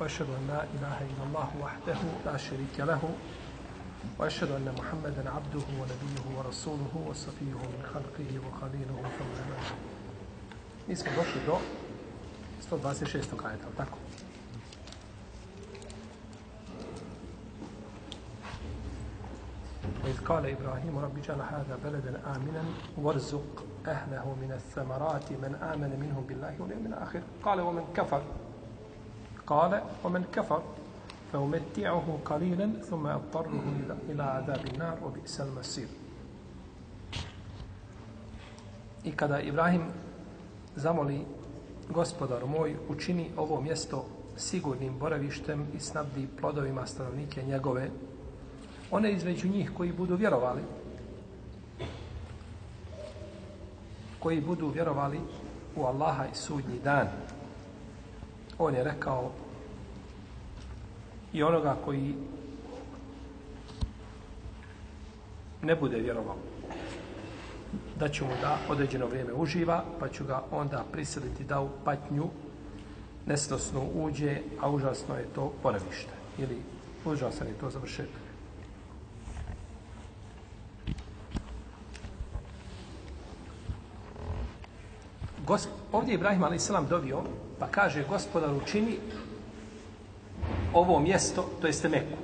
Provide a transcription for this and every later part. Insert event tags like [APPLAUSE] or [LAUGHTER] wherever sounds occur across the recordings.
وأشهد أن لا إله إلا الله وحده لا شريك له وأشهد أن محمدا عبده ونبيه ورسوله وصفيه من خلقه وخليله بعد. Mi smo došli do 126. ajeta, tako? وإذ قال إبراهيم رب اجعل هذا بلدا آمنا وارزق أهله من الثمرات من آمن منهم بالله واليوم الآخر قال ومن كفر قال ومن كفر kalilen, thume abtarruhu ila adabi nar, obi وبئس masir. I kada Ibrahim zamoli gospodar moj učini ovo mjesto sigurnim boravištem i snabdi plodovima stanovnike njegove, one između njih koji budu vjerovali, koji budu vjerovali u Allaha i sudnji dan, On je rekao i onoga koji ne bude vjerovao da ću mu da određeno vrijeme uživa, pa ću ga onda prisiliti da u patnju nesnosno uđe, a užasno je to boravište. Ili užasan je to završetak. Gosp... ovdje je Ibrahim a.s. dovio, pa kaže, gospodar učini ovo mjesto, to jeste Meku.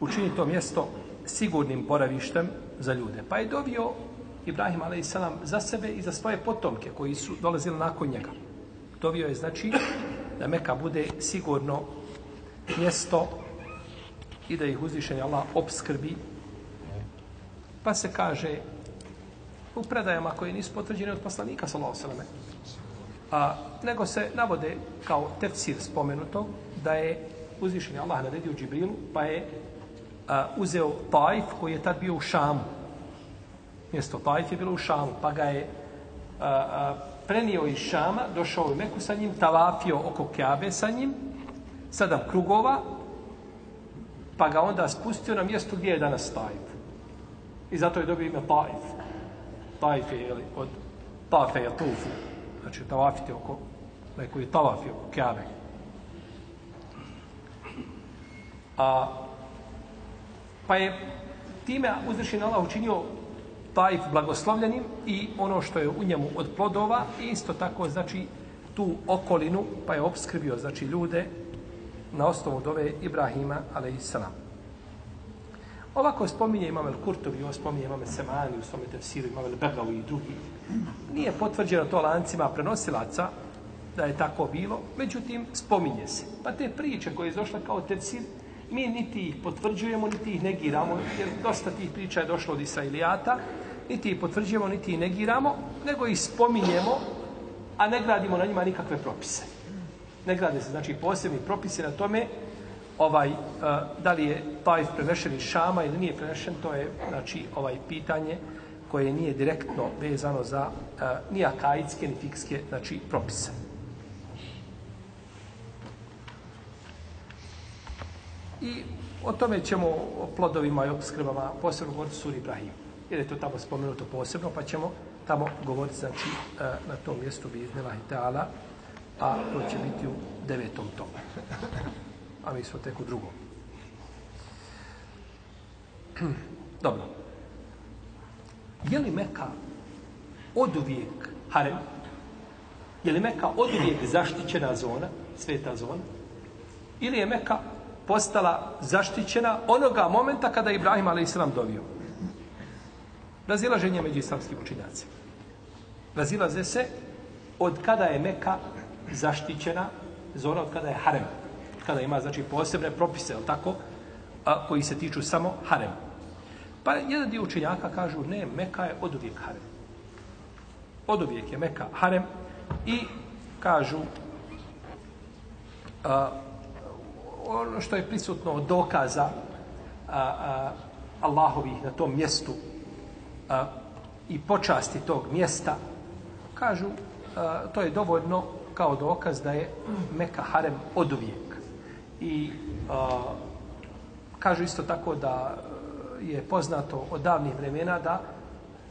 Učini to mjesto sigurnim boravištem za ljude. Pa je dovio Ibrahim a.s. za sebe i za svoje potomke koji su dolazili nakon njega. Dovio je znači da Meka bude sigurno mjesto i da ih uzvišenje Allah obskrbi. Pa se kaže u predajama koje nisu potvrđene od poslanika sallallahu alejhi ve sellem A nego se navode kao tefsir spomenuto da je uzvišeni Allah naredio Džibrilu, pa je a, uzeo Taif koji je tad bio u Šamu. Mjesto Taif je bilo u Šamu, pa ga je a, a, prenio iz Šama, došao u Meku sa njim, tavafio oko Kjabe sa njim, sedam krugova, pa ga onda spustio na mjesto gdje je danas Taif. I zato je dobio ime Taif. Tajf je jeli, od Tafe je tufu. Znači tavafiti oko, neko je tavafi oko Kjabe. A, pa je time uzvišen Allah učinio Taif blagoslovljenim i ono što je u njemu od plodova i isto tako znači tu okolinu pa je obskrbio znači ljude na osnovu dove Ibrahima alejselam. Ovako spominje Imam El Kurtovi, ovo spominje Imam El Semani, u svome tefsiru Imam El Begavi i drugi. Nije potvrđeno to lancima prenosilaca da je tako bilo, međutim spominje se. Pa te priče koje je došla kao tefsir, mi niti ih potvrđujemo, niti ih negiramo, jer dosta tih priča je došlo od Israilijata, niti ih potvrđujemo, niti ih negiramo, nego ih spominjemo, a ne gradimo na njima nikakve propise. Ne grade se, znači, posebni propisi na tome, ovaj, uh, da li je Taif prenešen iz Šama ili nije prenešen, to je, znači, ovaj pitanje koje nije direktno vezano za uh, ni akaidske, ni fikske, znači, propise. I o tome ćemo o plodovima i obskrbama posebno govoriti suri Ibrahim. Jer je to tamo spomenuto posebno, pa ćemo tamo govoriti, znači, uh, na tom mjestu bi iznela i a to će biti u devetom tomu a mi smo tek u drugom. [CLEARS THROAT] Dobro. Je li Meka od uvijek harem? Je li Meka od uvijek zaštićena zona, sveta zona? Ili je Meka postala zaštićena onoga momenta kada je Ibrahim a.s. dovio? Razilaženje među islamskim učinjacima. Razilaze se od kada je Meka zaštićena zona, od kada je harem kada ima znači posebne propise, tako, a, koji se tiču samo harema. Pa jedan dio učenjaka kažu, ne, Meka je od uvijek harem. Od uvijek je Meka harem i kažu a, ono što je prisutno od dokaza a, a, Allahovih na tom mjestu a, i počasti tog mjesta, kažu, a, to je dovoljno kao dokaz da je Meka harem od uvijek. I a, kažu isto tako da je poznato od davnih vremena da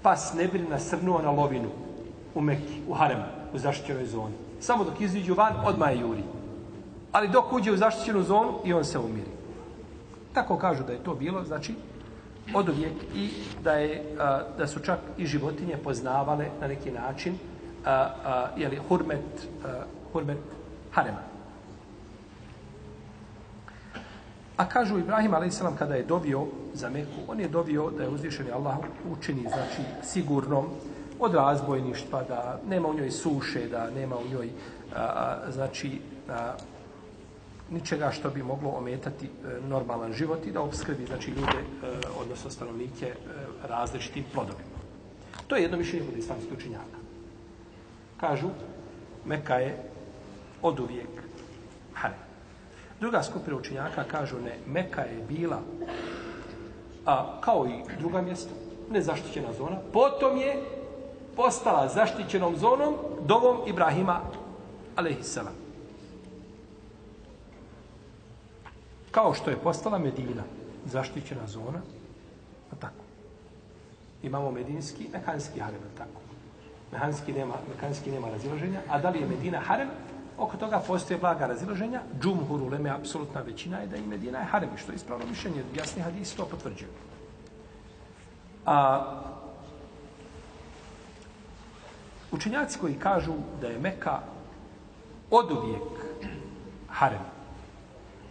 pas ne bi nasrnuo na lovinu u Mekki, u haremu, u zaštićenoj zoni. Samo dok iziđu van, odmah je juri. Ali dok uđe u zaštićenu zonu i on se umiri. Tako kažu da je to bilo, znači, od uvijek i da, je, a, da su čak i životinje poznavale na neki način a, a, jeli, hurmet, a, hurmet harema. A kažu Ibrahim a.s. kada je dobio za Meku, on je dobio da je uzvišeni Allah učini, znači, sigurnom od razbojništva, da nema u njoj suše, da nema u njoj, a, znači, a, ničega što bi moglo ometati e, normalan život i da obskrbi znači ljude e, odnosno stanovnike e, različitim plodovima. To je jedno mišljenje kod islamskih učinjaka. Kažu Meka je od uvijek harem. Druga skupina učinjaka kažu ne, Meka je bila a, kao i druga mjesta, nezaštićena zona, potom je postala zaštićenom zonom dovom Ibrahima alaihissalam. Kao što je postala Medina, zaštićena zona, a tako. Imamo medinski, mehanski harem, tako. Mehanski nema, mehanski nema razilaženja, a da li je Medina harem, oko toga postoje blaga razilaženja. Džumhur uleme, apsolutna većina je da i Medina je harem, što je ispravno mišljenje, jasni hadisi to potvrđuju. A, učenjaci koji kažu da je Meka od uvijek harem,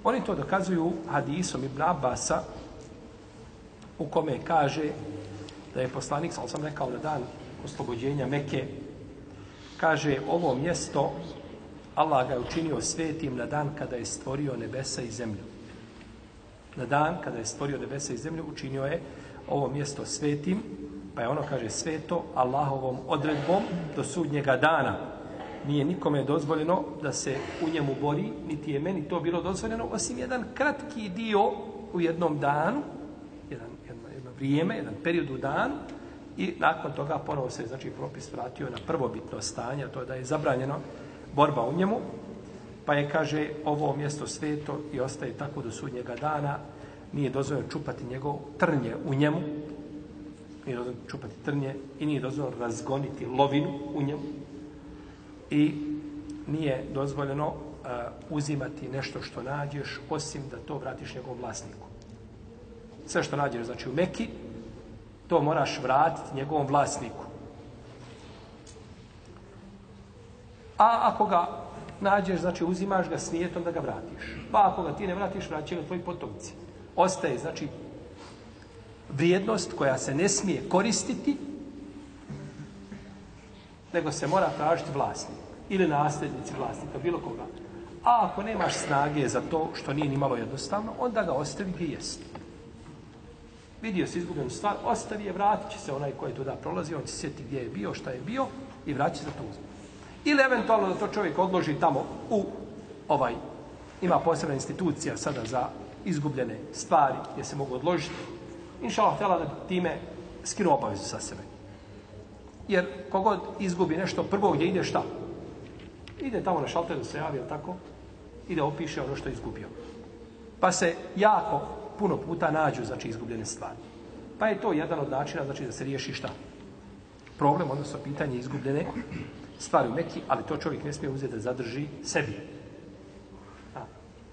Oni to dokazuju hadisom Ibn Abasa u kome kaže da je poslanik, sam sam rekao na dan oslobođenja Meke, kaže ovo mjesto Allah ga je učinio svetim na dan kada je stvorio nebesa i zemlju. Na dan kada je stvorio nebesa i zemlju učinio je ovo mjesto svetim, pa je ono kaže sveto Allahovom odredbom do sudnjega dana nije nikome dozvoljeno da se u njemu bori, niti je meni to bilo dozvoljeno, osim jedan kratki dio u jednom danu, jedan, jedno, jedno vrijeme, jedan period u dan, i nakon toga ponovo se znači propis vratio na prvobitno stanje, to je da je zabranjeno borba u njemu, pa je, kaže, ovo mjesto sveto i ostaje tako do sudnjega dana, nije dozvoljeno čupati njegov trnje u njemu, nije dozvoljeno čupati trnje i nije dozvoljeno razgoniti lovinu u njemu, i nije dozvoljeno uh, uzimati nešto što nađeš osim da to vratiš njegovom vlasniku. Sve što nađeš znači u Meki, to moraš vratiti njegovom vlasniku. A ako ga nađeš, znači uzimaš ga s nijetom da ga vratiš. Pa ako ga ti ne vratiš, vraćaju ga tvoji potomci. Ostaje, znači, vrijednost koja se ne smije koristiti nego se mora tražiti vlasnik ili nasljednici vlasnika, bilo koga. A ako nemaš snage za to što nije ni malo jednostavno, onda ga ostavi gdje jest. Vidio si izgubljenu stvar, ostavi je, vratit će se onaj koji je tuda prolazio, on će sjeti gdje je bio, šta je bio i vratit će za to uzme. Ili eventualno da to čovjek odloži tamo u ovaj, ima posebna institucija sada za izgubljene stvari gdje se mogu odložiti. Inša Allah, htjela da time skinu obavezu sa sebe. Jer kogod izgubi nešto, prvo gdje ide šta? Ide tamo na šalter da se javi, tako? Ide opiše ono što je izgubio. Pa se jako puno puta nađu, znači, izgubljene stvari. Pa je to jedan od načina, znači, da se riješi šta? Problem, odnosno pitanje izgubljene stvari u Meki, ali to čovjek ne smije uzeti da zadrži sebi. A,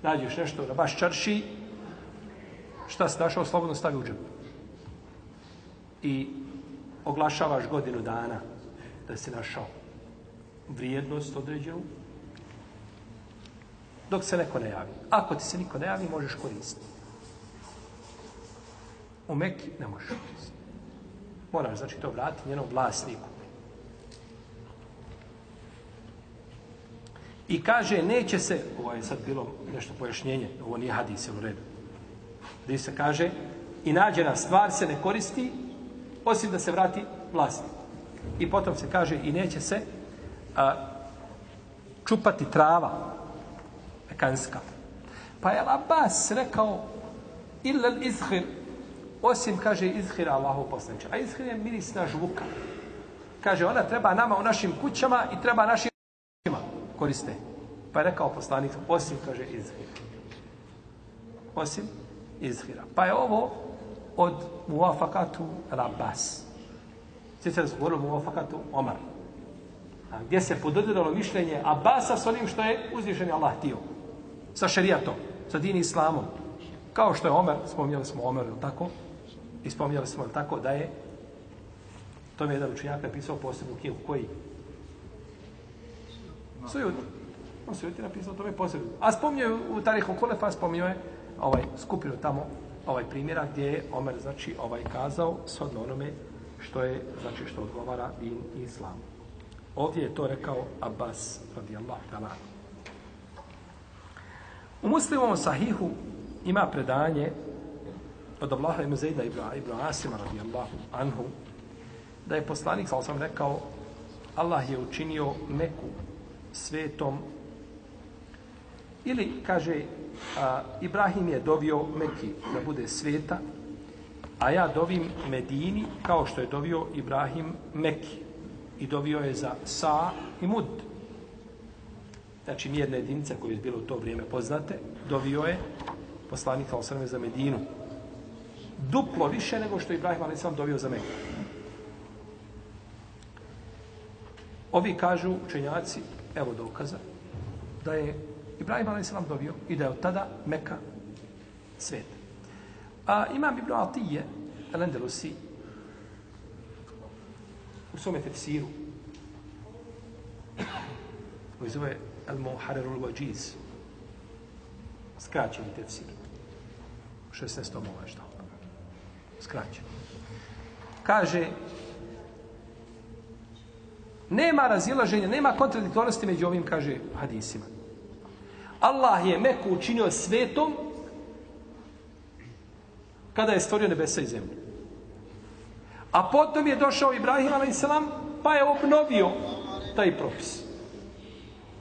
nađeš nešto na baš čarši, šta se našao, slobodno stavi u džep. I oglašavaš godinu dana da se našao vrijednost određenu dok se neko ne javi. Ako ti se niko ne javi, možeš koristiti. U Meki ne možeš koristiti. Moraš, znači, to vratiti njenom vlasniku. I kaže, neće se, ovo je sad bilo nešto pojašnjenje, ovo nije hadis, u redu. Gdje se kaže, i nađena stvar se ne koristi, osim da se vrati vlasnik. I potom se kaže i neće se a, čupati trava. Mekanska. Pa je Abbas rekao, ilal izhir, osim, kaže, izhira Allahov poslanče. A izhir je mirisna žvuka. Kaže, ona treba nama u našim kućama i treba našim kućama koriste. Pa je rekao poslanik, osim, kaže, izhira. Osim izhira. Pa je ovo od muafakatu al-Abbas. Sjećate da smo govorili muafakatu Omar. A gdje se pododiralo mišljenje Abasa s onim što je uzvišen Allah htio. Sa šerijatom, sa din islamom. Kao što je Omer, spominjali smo Omer, ili tako? I spominjali smo, ili tako, da je to mi je jedan učenjak napisao posebnu knjigu. Koji? Sujuti. On Sujuti napisao, to posebno. A spominjaju u Tarihu Kulefa, spomnio je ovaj skupinu tamo ovaj primjera gdje je Omer znači ovaj kazao shodno onome što je znači što odgovara din i islam. Ovdje je to rekao Abbas radijallahu ta'ala. U muslimovom sahihu ima predanje od Allaha ibn Zejda ibn, ibn Asima radijallahu anhu da je poslanik sa osam rekao Allah je učinio Meku svetom ili kaže a, Ibrahim je dovio Meki da bude sveta, a ja dovim Medini kao što je dovio Ibrahim Meki. I dovio je za Sa i Mud. Znači mjerne jedinice koje je bilo u to vrijeme poznate, dovio je poslanika osrme za Medinu. Duplo više nego što je Ibrahim ali sam dovio za Meku. Ovi kažu učenjaci, evo dokaza, da je Ibrahim a.s. dobio i da je od tada Meka svet. A imam Ibn Atije, El-Andalusi, u svome tefsiru, koji zove Al-Muhararul Wajiz, skraćeni tefsir, 16. ovo je što. Skraćen. Kaže, nema razilaženja, nema kontradiktornosti među ovim, kaže, hadisima. Allah je Meku učinio svetom kada je stvorio nebesa i zemlju. A potom je došao Ibrahim a.s. pa je obnovio taj propis.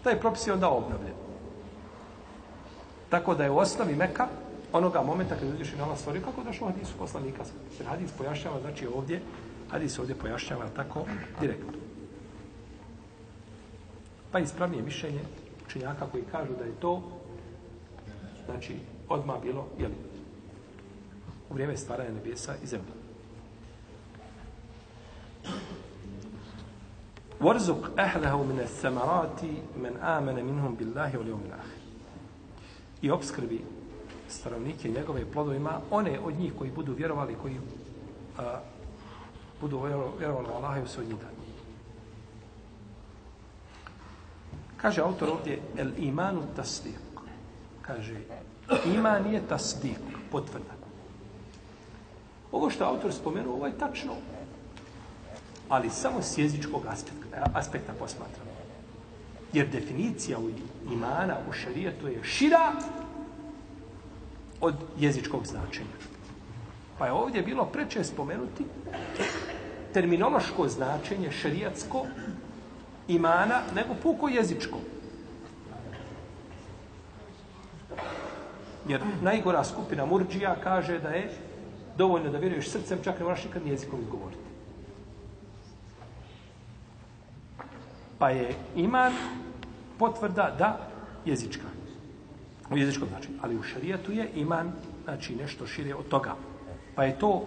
Taj propis je onda obnovljen. Tako da je u osnovi Meka onoga momenta kada je uzvišen Allah stvorio, kako je došao hadisu poslanika. Jer hadis pojašnjava, znači ovdje, hadis ovdje pojašnjava tako direktno. Pa ispravnije mišljenje učenjaka koji kažu da je to znači odma bilo jel, u vrijeme stvaranja nebesa i zemlje. Warzuk ahlahu min as-samarati man amana minhum billahi wal yawmil akhir. I obskrbi stanovnike njegove plodovima, one od njih koji budu vjerovali, koji a, budu vjerovali u Allaha i u sudnji dan. Kaže autor ovdje, el imanu tasdik. Kaže, iman je tasdik, potvrda. Ovo što autor spomenuo, ovo je tačno. Ali samo s jezičkog aspekta, aspekta posmatramo. Jer definicija u imana u šarijetu je šira od jezičkog značenja. Pa je ovdje bilo preče spomenuti terminološko značenje šarijatsko imana nego puko jezičko. Jer najgora skupina murđija kaže da je dovoljno da vjeruješ srcem, čak ne moraš nikad jezikom izgovoriti. Pa je iman potvrda da jezička. U jezičkom znači. Ali u šarijetu je iman znači nešto šire od toga. Pa je to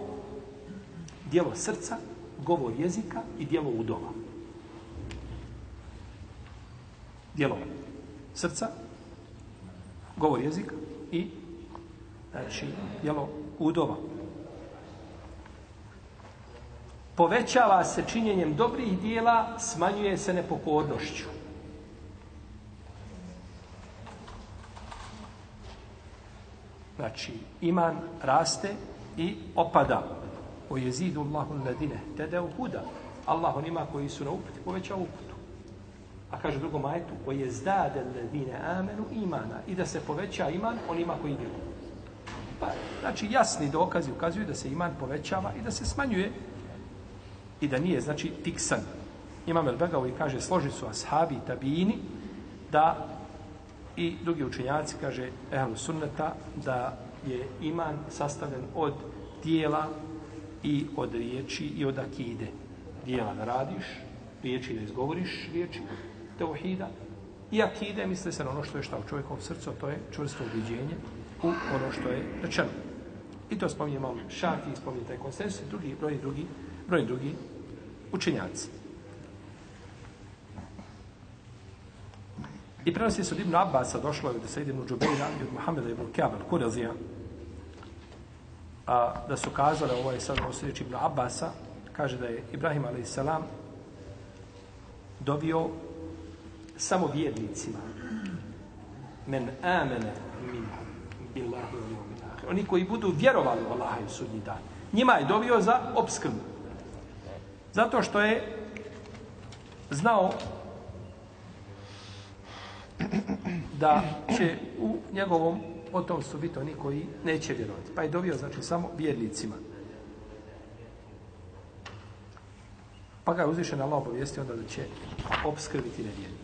dijelo srca, govor jezika i dijelo udova djelova. srca, govor jezika i znači djelo udova. Povećava se činjenjem dobrih dijela, smanjuje se nepokornošću. Znači, iman raste i opada. O jezidu Allahu ladine, tede u huda. Allah onima koji su na uputi poveća uputu. A kaže drugo ajetu, o je zdade ledine amenu imana. I da se poveća iman onima koji vjeruju. Pa, znači, jasni dokazi ukazuju da se iman povećava i da se smanjuje. I da nije, znači, tiksan. Imam El Begao i kaže, složi su ashabi i tabini da i drugi učenjaci, kaže Ehlu Sunneta, da je iman sastavljen od dijela i od riječi i od akide. Dijela da radiš, riječi da izgovoriš riječi, teuhida, i akide misle se na ono što je šta u čovjekovom srcu, to je čvrsto ubiđenje u ono što je rečeno. I to spominje malo šafi, spominje taj konsensus, i drugi, brojni drugi, brojni drugi učenjaci. I prenosi se od Ibn Abbasa, došlo je od Sejid ibn Džubeira i od Muhammeda ibn Kjab al-Kurazija, a, da su kazale, ovo je sad ovo sljedeći Ibn Abbasa, kaže da je Ibrahim a.s. dobio samo vjernicima. Men amene min billahi wa yawmil akhir. Oni koji budu vjerovali u Allaha i sudnji dan. Njima je dobio za obskrbu. Zato što je znao da će u njegovom potomstvu biti oni koji neće vjerovati. Pa je dobio, znači, samo vjernicima. Pa ga je uzvišen Allah obavijestio onda da će obskrbiti nevjernike.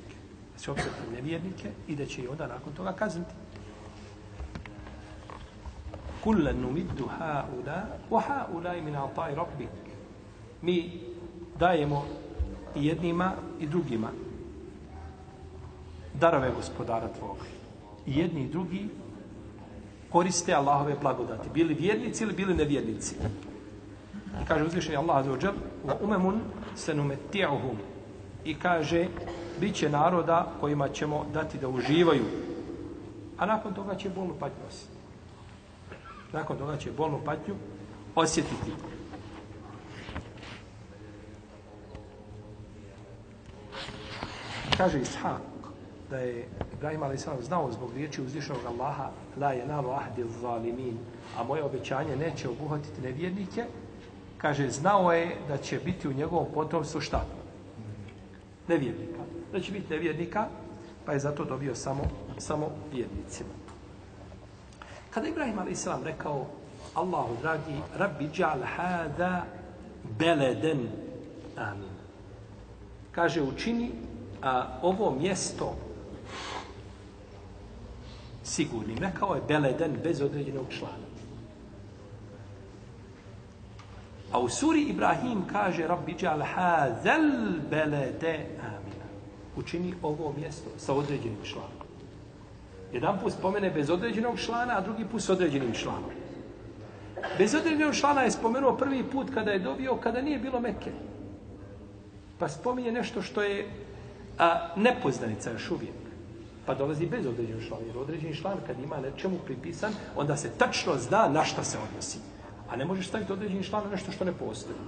Da će obskrbiti nevjernike i da će i onda nakon toga kazniti. Kullen numiddu ha'ula wa ha'ula min atai rabbik. Mi dajemo i jednima i drugima darove gospodara tvoga. I jedni i drugi koriste Allahove blagodati. Bili vjernici ili bili nevjernici. I kaže uzvišenje Allah azza wa wa umemun senumeti'uhum. I kaže bit će naroda kojima ćemo dati da uživaju. A nakon toga će bolnu patnju osjetiti. Nakon toga će bolnu patnju osjetiti. Kaže Ishak, da je Ibrahim a.s. znao zbog riječi uzvišenog Allaha la je nalo ahdi zalimin, a moje obećanje neće obuhvatiti nevjernike, kaže, znao je da će biti u njegovom potomstvu šta? Nevjernika. Da će biti nevjernika, pa je zato dobio samo, samo vjernicima. Kada Ibrahim a.s. rekao Allahu dragi, rabbi džal hada beleden amin. Kaže, učini a, ovo mjesto sigurnim. Rekao je beleden bez određenog člana. A u suri Ibrahim kaže Rabbi džal hazel belede amina. Učini ovo mjesto sa određenim članom. Jedan put spomene bez određenog člana, a drugi put s određenim članom. Bez određenog člana je spomenuo prvi put kada je dobio, kada nije bilo Mekke. Pa spominje nešto što je a, nepoznanica još uvijek pa dolazi bez određenog člana. Jer određeni član kad ima nečemu pripisan, onda se tačno zna na šta se odnosi. A ne možeš staviti određeni član na nešto što ne postoji.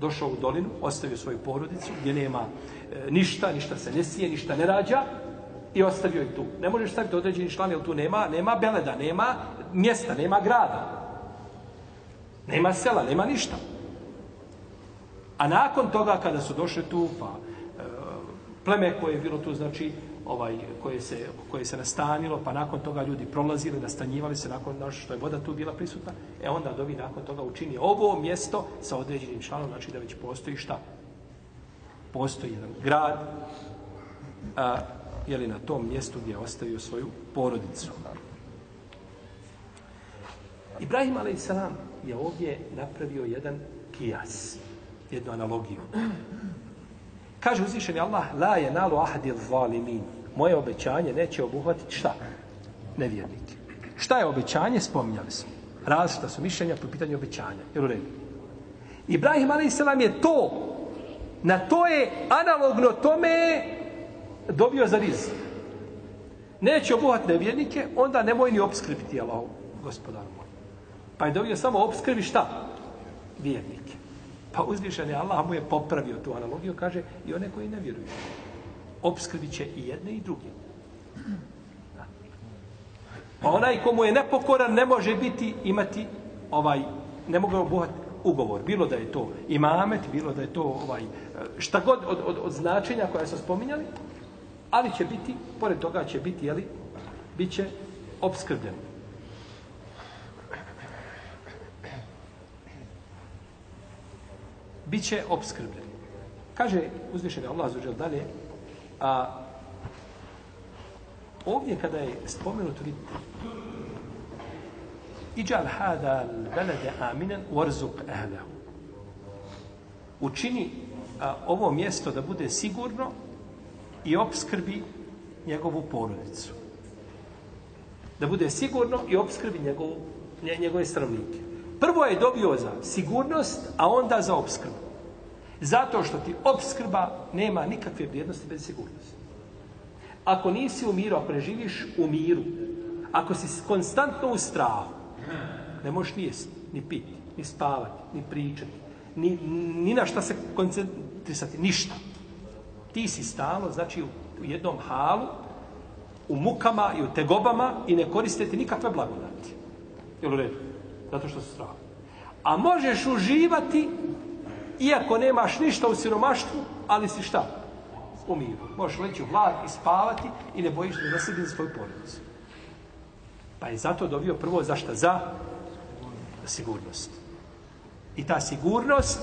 Došao u dolinu, ostavio svoju porodicu gdje nema e, ništa, ništa se ne sije, ništa ne rađa i ostavio je tu. Ne možeš staviti određeni član jer tu nema, nema beleda, nema mjesta, nema grada. Nema sela, nema ništa. A nakon toga kada su došli tu, pa e, pleme koje je bilo tu, znači, ovaj koje se koje se nastanilo, pa nakon toga ljudi prolazili, nastanjivali se nakon što je voda tu bila prisutna, e onda dovi nakon toga učini ovo mjesto sa određenim članom, znači da već postoji šta? Postoji jedan grad, a, je li na tom mjestu gdje je ostavio svoju porodicu. Ibrahim a.s. je ovdje napravio jedan kijas, jednu analogiju. Kaže uzvišeni Allah, la je nalu ahdi zalimin moje obećanje neće obuhvatiti šta? Nevjernike. Šta je obećanje? Spominjali smo. Različita su mišljenja po pitanju obećanja. Jer u redu. Ibrahim a.s. je to, na to je analogno tome dobio za riz. Neće obuhvatiti nevjernike, onda nemoj ni obskrbiti Allah, gospodaru moj. Pa je dobio samo obskrbi šta? Vjernike. Pa uzvišen je Allah mu je popravio tu analogiju, kaže i one koji ne vjeruju obskrbit će i jedne i druge. Pa onaj komu je nepokoran ne može biti imati ovaj ne mogu obuhati ugovor. Bilo da je to imamet, bilo da je to ovaj e, šta god od, od, od značenja koja su spominjali, ali će biti, pored toga će biti, jeli, bit će obskrbljen. Biće obskrbljen. Kaže uzvišeni Allah za dalje, a ovdje kada je spomenuto, vidite, Iđal hada belede aminen warzuk ehlehu. Učini a, ovo mjesto da bude sigurno i obskrbi njegovu porodicu. Da bude sigurno i obskrbi njegovu, nje, njegove stanovnike. Prvo je dobio za sigurnost, a onda za obskrbu. Zato što ti obskrba nema nikakve vrijednosti bez sigurnosti. Ako nisi u miru, a preživiš u miru, ako si konstantno u strahu, ne možeš ni jesti, ni piti, ni spavati, ni pričati, ni, ni na šta se koncentrisati, ništa. Ti si stalo, znači u jednom halu, u mukama i u tegobama i ne koristiti nikakve blagodati. Jel u redu? Zato što su strah. A možeš uživati iako nemaš ništa u siromaštvu, ali si šta? U miru. Možeš leći u hlad i spavati i ne bojiš da nasedi za svoju porodicu. Pa je zato dobio prvo za šta? Za sigurnost. I ta sigurnost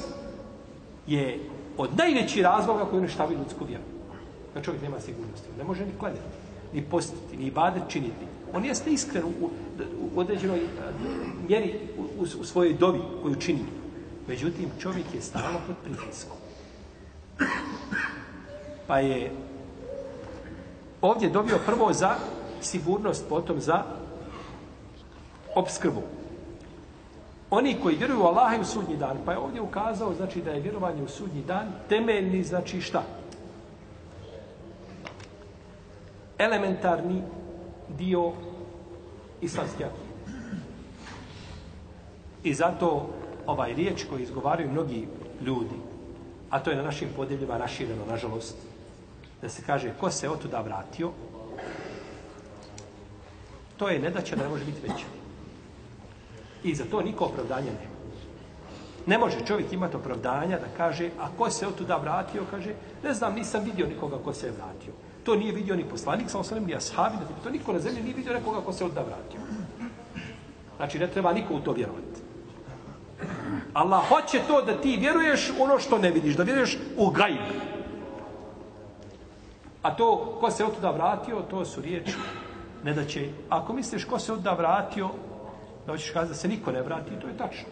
je od najvećih razloga koji uništavi ljudsku vjeru. Da čovjek nema sigurnosti. Ne može ni kledati, ni postiti, ni ibadet činiti. On jeste iskren u, u, u određenoj eh, mjeri u, u, u svojoj dobi koju čini. Međutim, čovjek je stalno pod pritiskom. Pa je ovdje dobio prvo za sigurnost, potom za obskrbu. Oni koji vjeruju u Allaha i u sudnji dan, pa je ovdje ukazao znači da je vjerovanje u sudnji dan temeljni, znači šta? Elementarni dio islamske akide. I zato ovaj riječ koji izgovaraju mnogi ljudi, a to je na našim podeljima rašireno, nažalost, da se kaže ko se otuda vratio, to je nedaća da ne može biti veća. I za to niko opravdanja nema. Ne može čovjek imati opravdanja da kaže, a ko se od tuda vratio, kaže, ne znam, nisam vidio nikoga ko se je vratio. To nije vidio ni poslanik, sa osanem, ni ashabi, to niko na zemlji nije vidio nekoga ko se od tuda vratio. Znači, ne treba niko u to vjerovati. Allah hoće to da ti vjeruješ ono što ne vidiš, da vjeruješ u gajb. A to, ko se od vratio, to su riječi. Ne da će, ako misliš ko se od vratio, da hoćeš kazati da se niko ne vrati, to je tačno.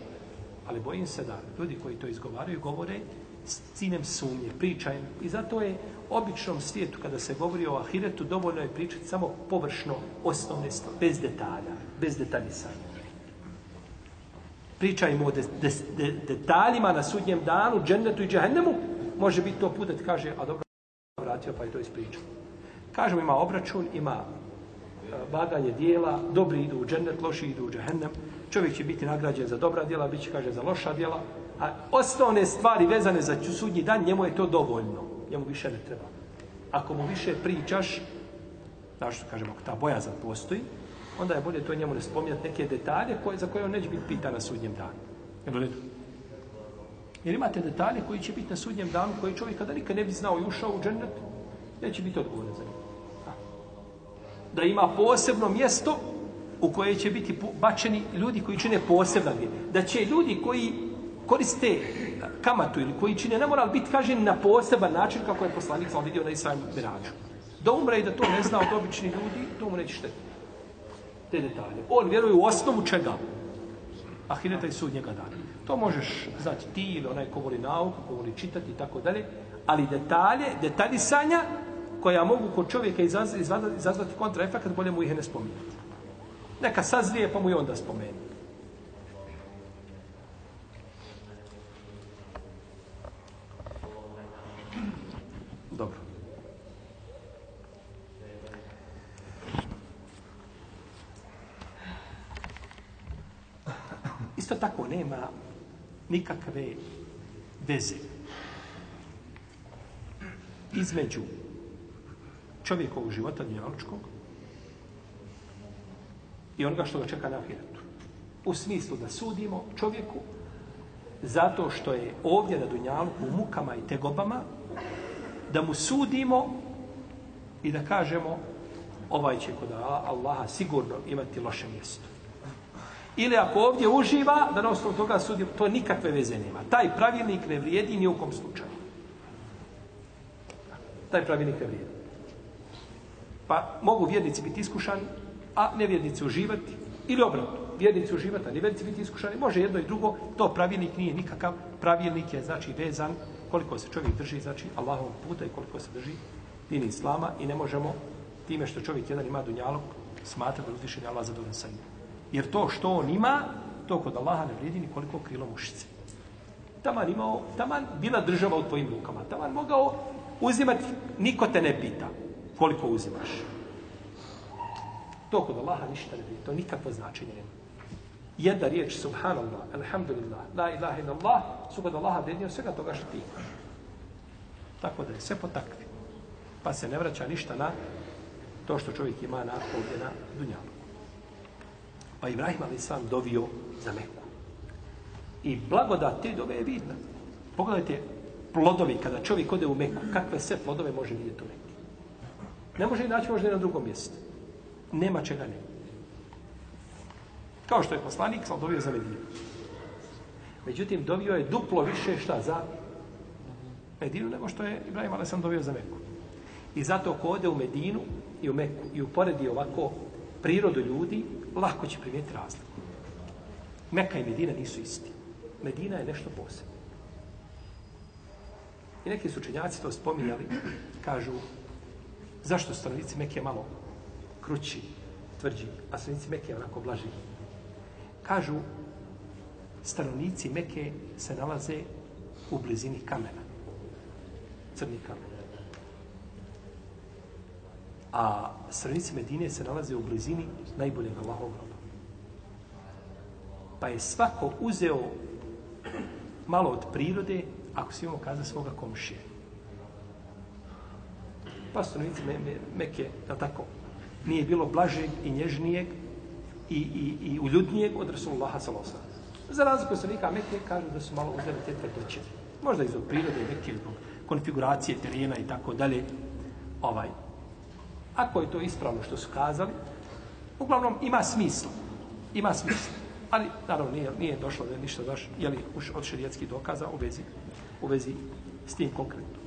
Ali bojim se da ljudi koji to izgovaraju, govore s cinem sumnje, pričajem. I zato je običnom svijetu, kada se govori o ahiretu, dovoljno je pričati samo površno, osnovne stvari, bez detalja, bez detaljisanja. Pričajmo o de, de, de, detaljima na sudnjem danu, džennetu i džehennemu, može biti to put da ti kaže, a dobro, vratio pa je to ispričao. Kažemo, ima obračun, ima e, vaganje dijela, dobri idu u džennet, loši idu u džehennem, čovjek će biti nagrađen za dobra dijela, bit će, kaže, za loša dijela, a osnovne stvari vezane za sudnji dan, njemu je to dovoljno, njemu više ne treba. Ako mu više pričaš, znaš što kažemo, ta bojazan postoji, onda je bolje to njemu ne spominjati neke detalje koje, za koje on neće biti pitan na sudnjem danu. Jel redu? Jer imate detalje koji će biti na sudnjem danu, koji čovjek kada nikad ne bi znao i ušao u džennet, neće biti odgovoran za njega da ima posebno mjesto u koje će biti bačeni ljudi koji čine posebna Da će ljudi koji koriste kamatu ili koji čine, nemoral biti kaženi na poseban način kako je poslanik sam vidio na Israelu Mirađu. Da umre i da to ne zna od obični ljudi, to mu neće šteti. Te detalje. On vjeruje u osnovu čega? Ahireta i sudnjega dana. To možeš znati ti ili onaj ko voli nauku, ko voli čitati i tako dalje. Ali detalje, detaljisanja, koja mogu kod čovjeka izazvati, izazvati kontraefekt, bolje mu ih ne spominjati. Neka sazrije, pa mu i onda spomeni. Dobro. Isto tako nema nikakve veze između čovjekovog života dnjaličkog i onoga što ga čeka na ahiretu. U smislu da sudimo čovjeku zato što je ovdje na dunjalku u mukama i tegobama da mu sudimo i da kažemo ovaj će kod Allaha sigurno imati loše mjesto. Ili ako ovdje uživa, da na osnovu toga sudi, to nikakve veze nema. Taj pravilnik ne vrijedi ni u kom slučaju. Taj pravilnik ne vrijedi. Pa mogu vjernici biti iskušani, a nevjernici uživati. Ili obratno, vjernici uživati, a nevjernici biti iskušani. Može jedno i drugo, to pravilnik nije nikakav. Pravilnik je, znači, vezan koliko se čovjek drži, znači, Allahovog puta i koliko se drži din Islama i ne možemo time što čovjek jedan ima dunjalog smatrati da uzvišen je Allah zadovoljan sa njim. Jer to što on ima, to kod Allaha ne vrijedi koliko krilo mušice. Taman imao, taman bila država u tvojim rukama. Taman mogao uzimati, niko te ne pita koliko uzimaš. To kod Allaha ništa ne vrijedi. To nikakvo značenje nema. Jedna riječ, subhanallah, alhamdulillah, la ilaha illallah, su kod Allaha vrednije svega toga što ti imaš. Tako da je sve potakvi. Pa se ne vraća ništa na to što čovjek ima na ovdje na dunjalu. Pa Ibrahim ali sam dovio za Meku. I blagodat te dove je vidna. Pogledajte plodovi kada čovjek ode u Meku, kakve sve plodove može vidjeti u Meku. Ne može i naći možda na drugom mjestu. Nema čega nema. Kao što je poslanik, sam dovio za Medinu. Međutim, dovio je duplo više šta za Medinu nego što je Ibrahim Alesan dovio za Meku. I zato ko ode u Medinu i u Meku i uporedi ovako prirodu ljudi, lako će primijeti razliku. Meka i Medina nisu isti. Medina je nešto posebno. I neki su učenjaci to spominjali, kažu, zašto stanovnici Mekke malo krući, tvrđi, a stanovnici Mekke onako blaži? Kažu, stanovnici Mekke se nalaze u blizini kamena. Crni kamen. A stranice Medine se nalaze u blizini najboljeg Allahovog groba. Pa je svako uzeo malo od prirode, ako si imamo kaza svoga komšije. Pa stanovnici me, me, Meke, da tako, nije bilo blažeg i nježnijeg i, i, i uljudnijeg od Rasulullaha salosa. Za razliku se neka Meke kažu da su malo uzeli te tvrdoće. Možda iz prirode i neke konfiguracije terena i tako dalje. Ovaj, Ako je to ispravno što su kazali, uglavnom ima smisla. Ima smisla. Ali, naravno, nije, nije došlo da je ništa daš, jeli, od šerijetskih dokaza u vezi, u vezi s tim konkretno.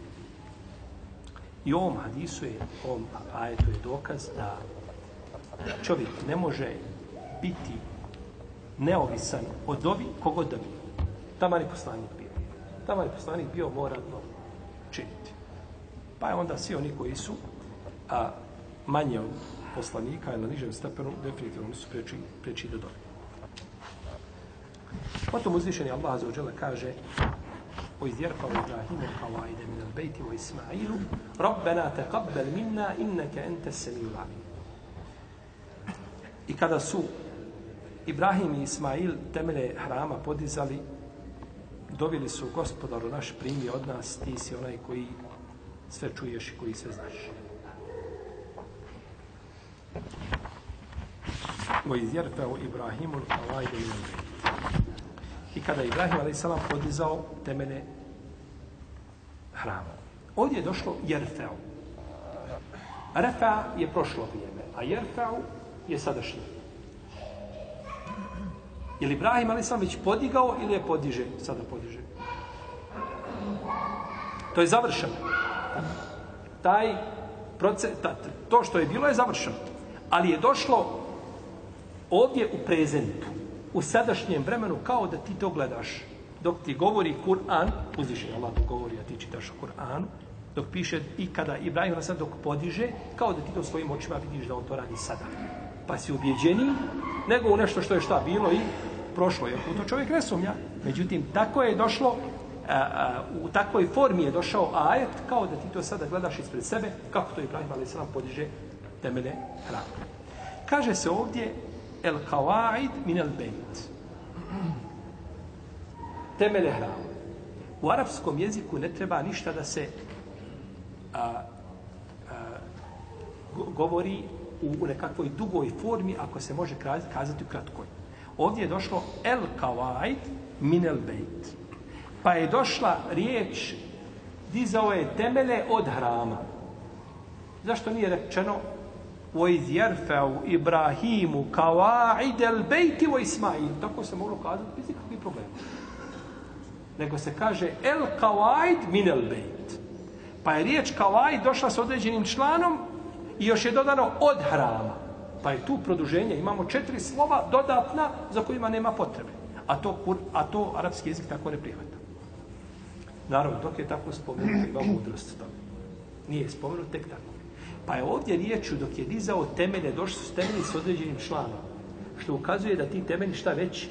I ovom hadisu je, ovom ajetu je dokaz da čovjek ne može biti neovisan od ovi kogod da bio. Tamo je poslanik bio. Tamo je poslanik bio mora to činiti. Pa je onda svi oni koji su a, manje od poslanika ili na nižem stepenu, definitivno nisu preči, preči do dole. Potom uzvišeni Allah Azza kaže o izjerfa u Ibrahimu kao ajde min al bejti u Ismailu Rabbena taqabbal minna inneke ente semiju lamin. I kada su Ibrahim i Ismail temelje hrama podizali, dovili su gospodaru naš primi od nas, ti si onaj koji sve čuješ i koji sve znaš. وَإِذْ يَرْفَعُ إِبْرَاهِيمُ الْقَوَائِدَ مِنَ الْبَيْتِ I kada je Ibrahim a.s. podizao temene hrama. Ovdje je došlo jerfeu. Refa je prošlo vrijeme, a jerfeu je sadašnje. Je li Ibrahim a.s. već podigao ili je podiže? Sada podiže. To je završeno. Taj proces, to što je bilo je završeno. Ali je došlo ovdje u prezentu, u sadašnjem vremenu, kao da ti to gledaš. Dok ti govori Kur'an, uzviše Allah to govori, a ti čitaš Kur'an, dok piše i kada Ibrahim na sad dok podiže, kao da ti to svojim očima vidiš da on to radi sada. Pa si ubjeđeni, nego u nešto što je šta bilo i prošlo je. U to čovjek ne sumnja. Međutim, tako je došlo, a, a, u takvoj formi je došao ajet, kao da ti to sada gledaš ispred sebe, kako to Ibrahim a.s. podiže temene hrame. Kaže se ovdje el kawaid min el bejt. Temele hrama. U arapskom jeziku ne treba ništa da se a, a, govori u, u nekakvoj dugoj formi ako se može kazati u kratkoj. Ovdje je došlo el kawaid min el bejt. Pa je došla riječ dizao je temele od hrama. Zašto nije rečeno وَإِذْ يَرْفَعُ إِبْرَاهِيمُ كَوَاعِدَ الْبَيْتِ وَإِسْمَعِيلُ Tako se moglo kazati bez ikakvih problema. Nego se kaže el kawaid min el bejt. Pa je riječ kawaid došla s određenim članom I još je dodano od hrama. Pa je tu produženje. Imamo četiri slova dodatna za kojima nema potrebe. A to, kur- a to arapski jezik tako ne prihvata. Naravno, dok je tako spomenuti, ima mudrost tome. Nije spomenut tek tako. Pa je ovdje riječu, dok je dizao temelje, došli su temelji s određenim članom. Što ukazuje da ti temelji šta već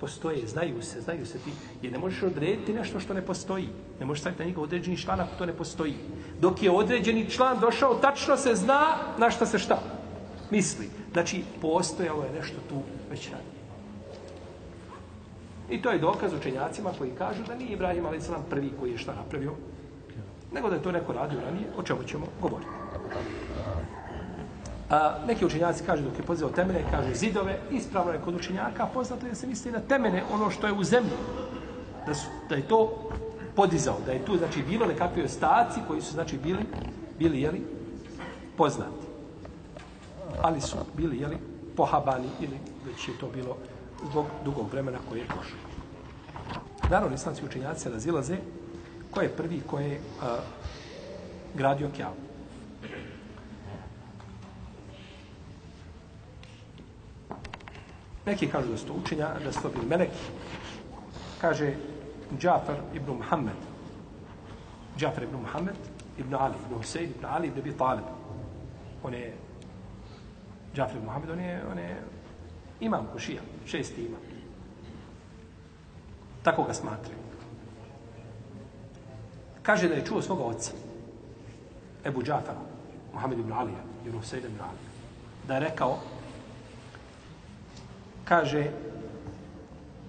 postoje, znaju se, znaju se ti. Jer ne možeš odrediti nešto što ne postoji. Ne možeš staviti na njega određeni član ako to ne postoji. Dok je određeni član došao, tačno se zna na šta se šta misli. Znači, postojalo je nešto tu već ranije. I to je dokaz učenjacima koji kažu da nije Ibrahim a.s. prvi koji je šta napravio, nego da je to neko radio ranije, o čemu ćemo govoriti. A, neki učenjaci kažu dok je podizao temene, kažu zidove, ispravno je kod učenjaka, a poznato je da se misli na temene, ono što je u zemlji. Da, su, da je to podizao, da je tu znači bilo nekakvi ostaci koji su znači bili, bili jeli, poznati. Ali su bili jeli, pohabani ili već je to bilo zbog dugog vremena koje je prošlo. Naravno, islamski učenjaci razilaze ko je prvi ko je a, gradio Kjavu. Neki kažu da su to učenja, da su to bili meleki. Kaže Džafar ibn Muhammed. Džafar ibn Muhammed, ibn Ali, ibn Husein, ibn Ali, ibn Abi Talib. On je Džafar ibn Muhammed, on je, on je imam kušija, šesti imam. Tako ga smatraju. Kaže da je čuo svoga oca, Ebu Džafara, Muhammed ibn Alija, ibn Husein ibn Ali, da je rekao, kaže,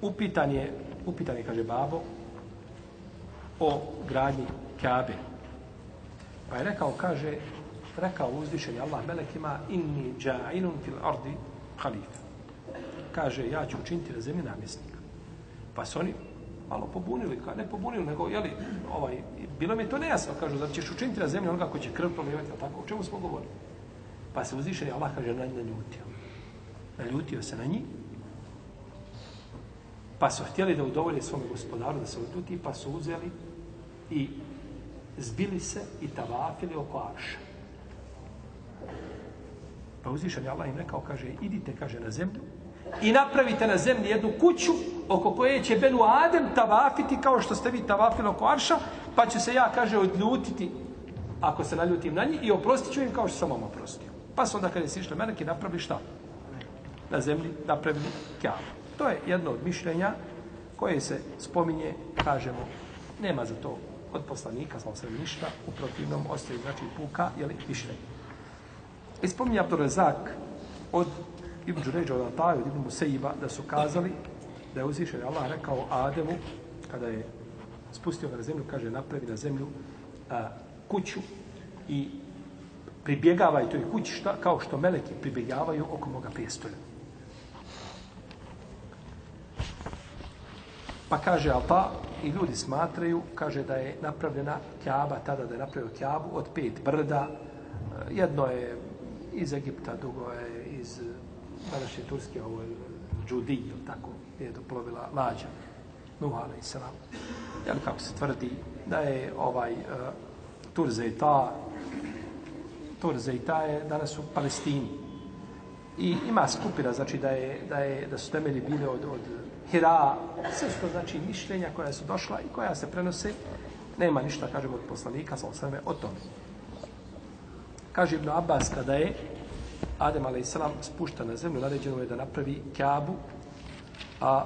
upitan je, upitan je, kaže babo, o gradnji Kabe. Pa je rekao, kaže, rekao uzvišeni Allah melekima, inni dža'inun fil ardi khalifa Kaže, ja ću učiniti na zemlji namjesnika. Pa su oni malo pobunili, ka, ne pobunili, nego, jeli, ovaj, bilo mi je to nejasno, kažu, zar ćeš učiniti na zemlji onoga ko će krv prolivati, ali tako, o čemu smo govorili? Pa se uzvišeni Allah, kaže, na njih naljutio. Naljutio se na njih, Pa su htjeli da udovolje svome gospodaru, da se odljuti, pa su uzeli i zbili se i tavafili oko arša. Pa uzvišen je Allah im rekao, kaže, idite, kaže, na zemlju i napravite na zemlji jednu kuću oko koje će Benu Adem tavafiti kao što ste vi tavafili oko arša, pa će se ja, kaže, odljutiti ako se naljutim na njih i oprostit ću im kao što sam vam oprostio. Pa su onda kada je sišli meleki napravili šta? Na zemlji napravili kjavu. To je jedno od mišljenja koje se spominje, kažemo, nema za to od poslanika, znao se ništa, u protivnom ostaje znači puka, jeli, mišljenje. I spominje Abdurazak od Ibn Đuređa od Ataju, od Ibn Musaiba, da su kazali da je uzvišen Allah rekao Ademu, kada je spustio ga na zemlju, kaže, napravi na zemlju a, kuću i pribjegavaj toj kući šta, kao što meleki pribjegavaju oko moga prijestolja. Pa kaže Alta i ljudi smatraju, kaže da je napravljena kjaba, tada da je napravio kjabu od pet brda. Jedno je iz Egipta, drugo je iz eh, današnje Turske, ovo je Džudi, ili tako, gdje je doplovila lađa. Nuh, ali se vam. Jel, kako se tvrdi, da je ovaj eh, uh, Turzejta, Turzejta je danas u Palestini. I ima skupina, znači da, je, da, je, da su temelji bile od, od Hira, sve što znači mišljenja koja su došla i koja se prenose, nema ništa, kažemo, od poslanika, sa osvrame, o tome. Kaže Ibn Abbas, kada je Adem a.s. spušta na zemlju, naređeno je da napravi kjabu, a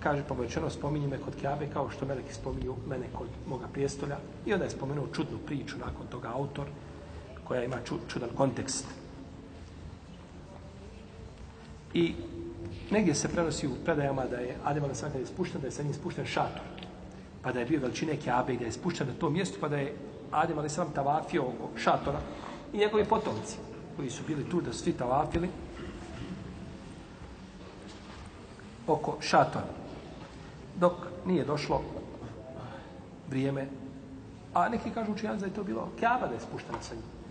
kaže, povrćeno, spominji me kod kjabe, kao što meleki spominju mene kod moga prijestolja. I onda je spomenuo čudnu priču nakon toga autor, koja ima čudan kontekst. I Negdje se prenosi u predajama da je Adem Ali kada je spušten, da je sa njim spušten šator. Pa da je bio veličine Kjabe i da je spušten na to mjesto, pa da je Adem Ali sam tavafio oko šatora i njegovi potomci koji su bili tu da su svi tavafili oko šatora. Dok nije došlo vrijeme, a neki kažu učinjaci da je to bilo Kjaba da je spuštena sa njim.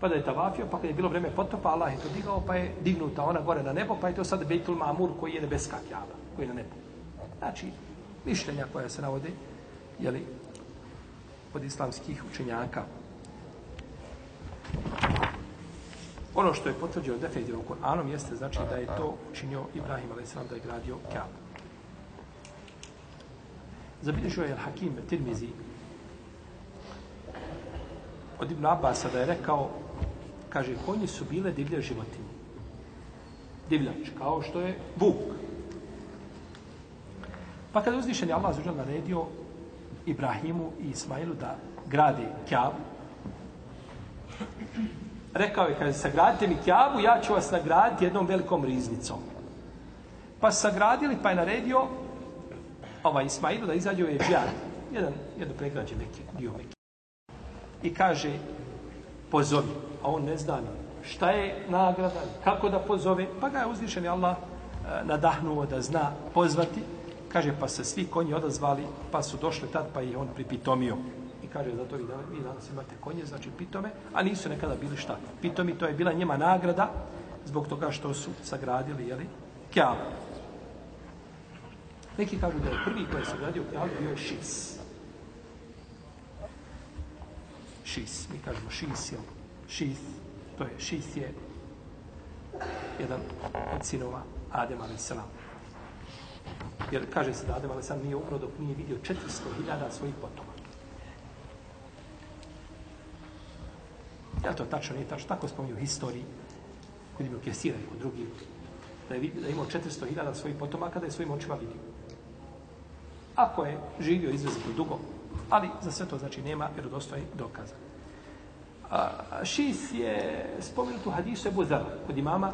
Pa da je tavafio, pa kad je bilo vreme potopa, Allah je to digao, pa je dignuta ona gore na nebo, pa je to sad Bejtul Mamur koji je nebeska kjaba, koji je na nebu. Znači, mišljenja koja se navode, jeli, od islamskih učenjaka. Ono što je potvrđeno definitivno Kur'anom jeste znači da je to učinio Ibrahim a.s. da je gradio Kaaba. Zabilježio je Al-Hakim Tirmizi od Ibn Abbas da je rekao, kaže, konji su bile divlje životinje. Divljač, kao što je vuk. Pa kada je uzvišen je Allah zađer naredio Ibrahimu i Ismailu da grade kjavu, rekao je, kaže, sagradite mi kjavu, ja ću vas nagraditi jednom velikom riznicom. Pa sagradili, pa je naredio ovaj Ismailu da izađe u Eđijan, jedan, jedno pregrađe Mekke, dio Mekke. I kaže, pozovi, a on ne zna ni šta je nagrada, kako da pozove, pa ga je uzvišen je Allah e, nadahnuo da zna pozvati, kaže, pa se svi konji odazvali, pa su došli tad, pa ih on pripitomio. I kaže, zato vi, danas, vi danas imate konje, znači pitome, a nisu nekada bili šta. Pitomi, to je bila njema nagrada, zbog toga što su sagradili, jeli, kjavu. Neki kažu da je prvi koji je sagradio kjavu bio je šis. Šis, mi kažemo šis, jel? Šis, to je, šis je jedan od sinova Adem a.s. Jer kaže se da Adem a.s. nije umro dok nije vidio 400.000 svojih potoma. Ja to tačno nije tačno, tako spominju u historiji, kod imaju Kesira i kod drugih, da je, da je imao 400.000 svojih potomaka, da je svojim očima vidio. Ako je živio izrazito dugo, ali za sve to znači nema vjerodostojnih dokaza. A, šis je spomenut u hadisu Ebu Zara, kod imama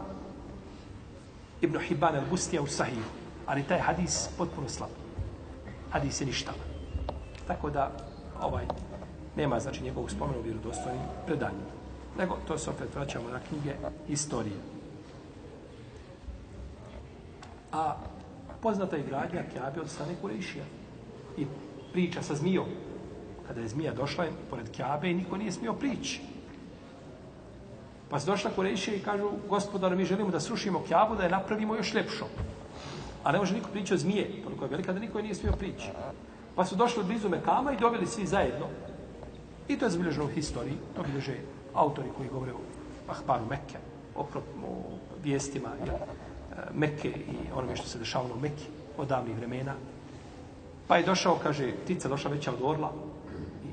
Ibn Hibban al-Bustija u Sahiju. Ali taj hadis potpuno slab. Hadis je ništa. Tako da, ovaj, nema znači njegovog spomenu u vjerodostojnim predanjima. Nego to se opet vraćamo na knjige istorije. A poznata je gradnja Kjabe od strane Kurešija. I priča sa zmijom. Kada je zmija došla pored Kjabe i niko nije smio prići. Pa se došla Kurejšija i kažu, gospodar, mi želimo da srušimo Kjabu, da je napravimo još ljepšo. A ne može niko prići o zmije, toliko je velika da niko je nije smio prići. Pa su došli blizu Mekama i dobili svi zajedno. I to je zabilježeno u historiji, to bilježe autori koji govore o Ahbaru Mekke, o, o vijestima ja, e, Mekke i onome što se dešavalo u Mekke od davnih vremena. Pa je došao, kaže, ptica došla veća od orla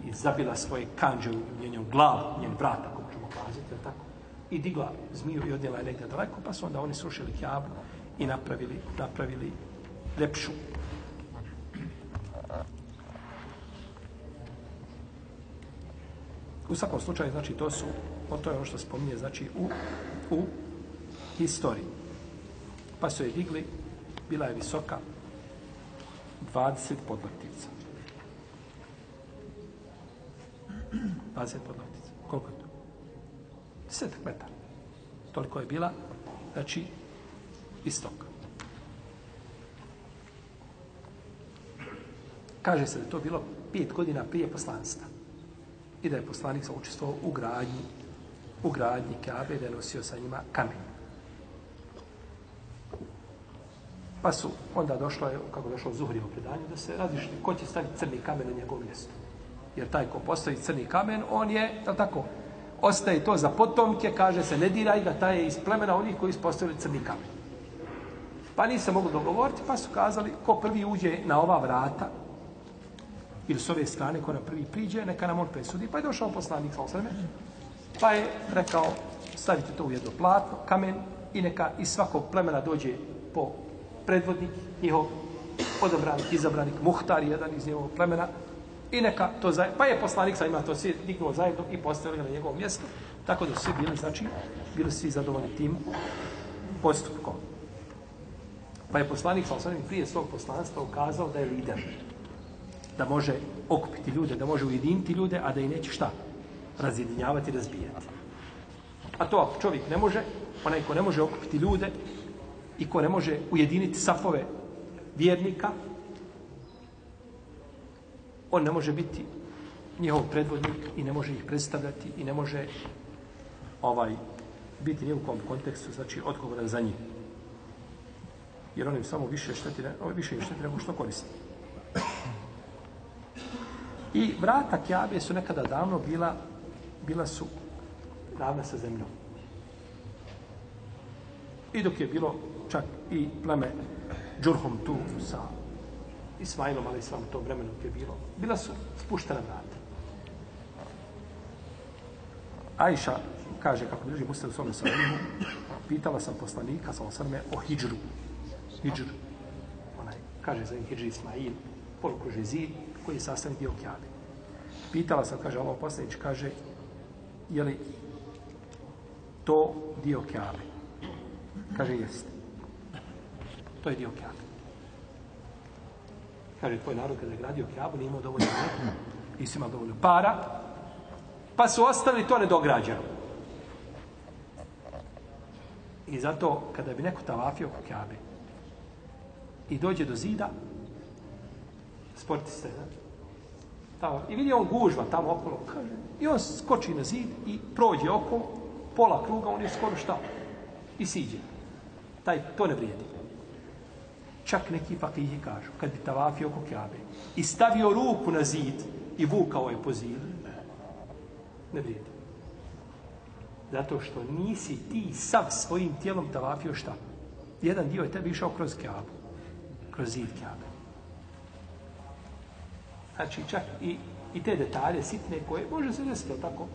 i zabila svoje kanđe u njenom glavu, njen vrat, ako možemo kazati, tako. I digla zmiju i odnijela je negdje daleko, pa su onda oni srušili kjabu i napravili, napravili lepšu. U svakom slučaju, znači, to su, to je ono što spominje, znači, u, u historiji. Pa su je digli, bila je visoka 20 podlaktica. 20 podlaktica. Koliko je to? 10 metara. Toliko je bila, znači, istoka. Kaže se da to bilo pet godina prije poslanstva. I da je poslanik sa učestvovao u gradnji, u gradnji Kabe, da je nosio sa njima kamen. Pa su onda došlo je, kako došlo u Zuhrijevo predanje, da se različite ko će staviti crni kamen na njegov mjesto. Jer taj ko postavi crni kamen, on je, je tako, ostaje to za potomke, kaže se, ne diraj ga, taj je iz plemena onih koji ispostavili crni kamen. Pa nisam se mogli dogovoriti, pa su kazali, ko prvi uđe na ova vrata, ili s ove strane, ko na prvi priđe, neka nam on presudi. Pa je došao poslanik sa osreme, pa je rekao, stavite to u jedno platno, kamen, i neka iz svakog plemena dođe po predvodnik, njihov odabranik, izabranik, muhtar, jedan iz njegovog plemena, i neka to zajedno, pa je poslanik sa ima to svi dignuo zajedno i postavili na njegovo mjesto, tako da su svi bili, znači, bili svi zadovoljni tim postupkom. Pa je poslanik sa osanim prije svog poslanstva ukazao da je lider, da može okupiti ljude, da može ujediniti ljude, a da i neće šta? Razjedinjavati, razbijati. A to ako čovjek ne može, onaj ko ne može okupiti ljude, i ko ne može ujediniti safove vjernika, on ne može biti njihov predvodnik i ne može ih predstavljati i ne može ovaj biti ni u kom kontekstu, znači odgovoran za njih. Jer on im samo više šteti, ovaj više im šteti nego što koristi. I vrata Kjabe su nekada davno bila, bila su ravna sa zemljom. I dok je bilo čak i pleme Džurhom tu sa Ismailom, ali islam u tom vremenu je bilo, bila su spuštena vrata. Ajša kaže, kako drži muslim u svome sahihu, pitala sam poslanika, sa osrme, o hijđru. Hijđr, onaj, kaže za hijđri Ismail, polukruži zid, koji je sastavni dio kjabe. Pitala sam, kaže, Allah poslanić, kaže, je li to dio kjabe? Kaže, jeste. To je dio kjabe. Kaže, tvoj narod kada je gradio kjabu, nije imao dovoljno vremena, nisi imao dovoljno para, pa su ostavili to nedograđeno. I zato, kada bi neko tavafio oko kjabe i dođe do zida, sporti se, da? Znači, tamo, I vidi on gužva tamo okolo, kaže, i on skoči na zid i prođe oko, pola kruga, on je skoro šta? I siđe. Taj, to ne vrijedi. Čak neki fakihi kažu, kad bi tavafio oko kjabe i stavio ruku na zid i vukao je po zidu, ne vrijedi. Zato što nisi ti sav svojim tijelom tavafio šta? Jedan dio je tebi išao kroz kjabu. Kroz zid kjabe. Znači, čak i, i te detalje sitne koje može se desiti, tako?